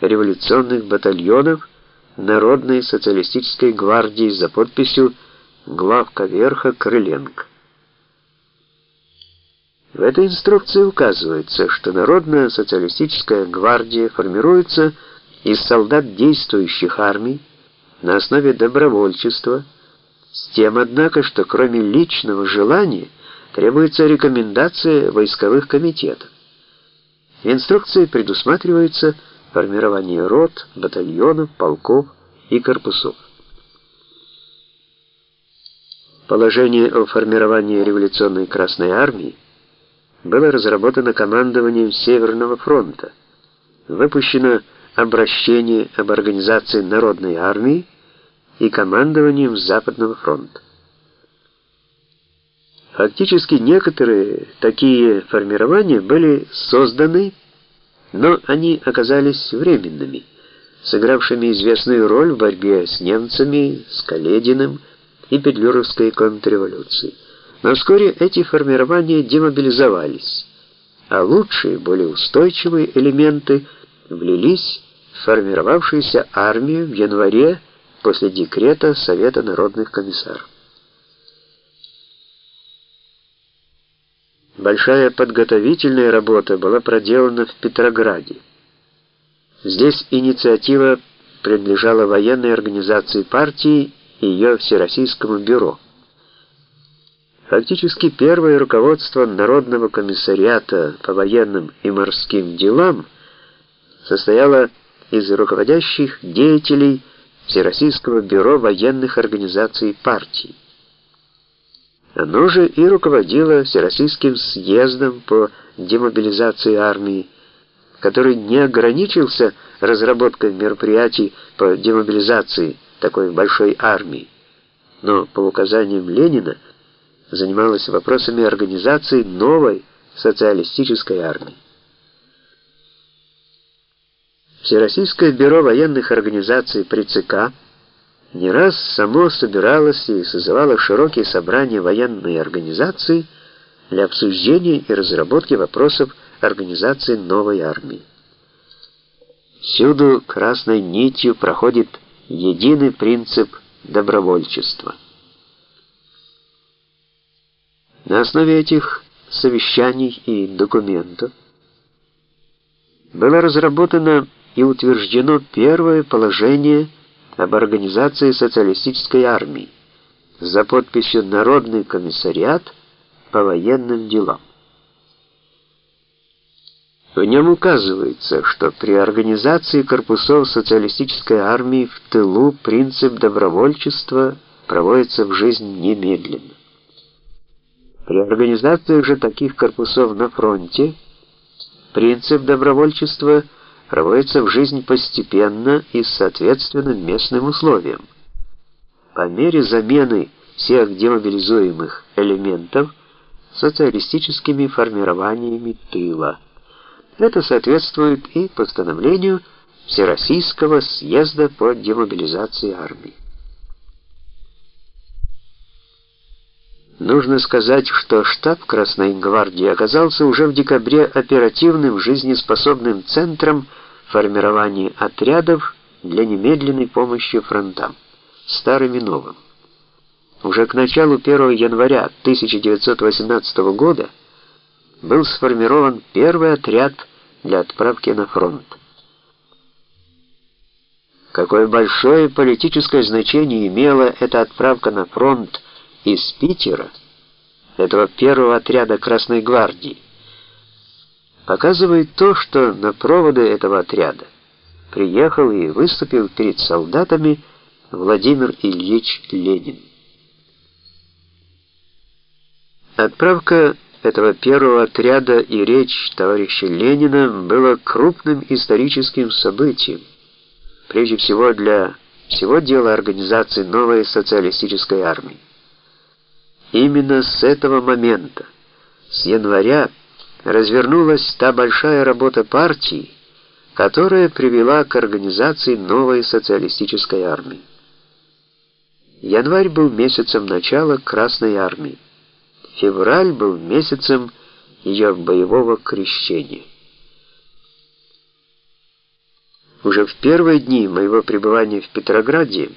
революционных батальонов Народной социалистической гвардии за подписью главка верха Крыленко. В этой инструкции указывается, что Народная социалистическая гвардия формируется из солдат действующих армий на основе добровольчества, с тем, однако, что кроме личного желания требуется рекомендация войсковых комитетов. В инструкции предусматривается формирование рот, батальонов, полков и корпусов. Положение о формировании революционной Красной Армии было разработано командованием Северного фронта. Выпущено обращение об организации Народной армии и командованием Западного фронта. Фактически некоторые такие формирования были созданы, но они оказались временными, сыгравшими известную роль в борьбе с немцами, с Калединым и Петлюровской контрреволюцией. Но вскоре эти формирования демобилизовались, а лучшие, более устойчивые элементы влились в формировавшуюся армию в январе после декрета Совета народных комиссаров. Большая подготовительная работа была проделана в Петрограде. Здесь инициатива принадлежала военной организации партии и ее Всероссийскому бюро. Фактически первое руководство Народного комиссариата по военным и морским делам состояло из руководящих деятелей Всероссийского бюро военных организаций партии. Оно же и руководило Всероссийским съездом по демобилизации армии, который не ограничился разработкой мероприятий по демобилизации такой большой армии, но по указаниям Ленина занималась вопросами организации новой социалистической армии. Всероссийское бюро военных организаций при ЦК не раз само собиралось и созывало широкие собрания военной организации для обсуждения и разработки вопросов организации новой армии. Всюду красной нитью проходит единый принцип добровольчества. На основе этих совещаний и документов было разработано и утверждено первое положение об организации социалистической армии за подписью Народный комиссариат по военным делам. В нем указывается, что при организации корпусов социалистической армии в тылу принцип добровольчества проводится в жизнь немедленно. При организации же таких корпусов на фронте принцип добровольчества – проводится в жизнь постепенно и соответственно местным условиям. По мере замены всех демобилизуемых элементов социалистическими формированиями тыла. Это соответствует и постановлению Всероссийского съезда по демобилизации армии. Нужно сказать, что штаб Красной гвардии оказался уже в декабре оперативным жизнеспособным центром формирования отрядов для немедленной помощи фронтам, старым и новым. Уже к началу 1 января 1918 года был сформирован первый отряд для отправки на фронт. Какое большое политическое значение имела эта отправка на фронт из Питера, этого первого отряда Красной гвардии, показывает то, что на проводы этого отряда приехал и выступил перед солдатами Владимир Ильич Ленин. Отправка этого первого отряда и речь товарища Ленина было крупным историческим событием, прежде всего для всего дела организации новой социалистической армии. Именно с этого момента, с января, развернулась та большая работа партии, которая привела к организации новой социалистической армии. Январь был месяцем начала Красной армии. Февраль был месяцем ее боевого крещения. Уже в первые дни моего пребывания в Петрограде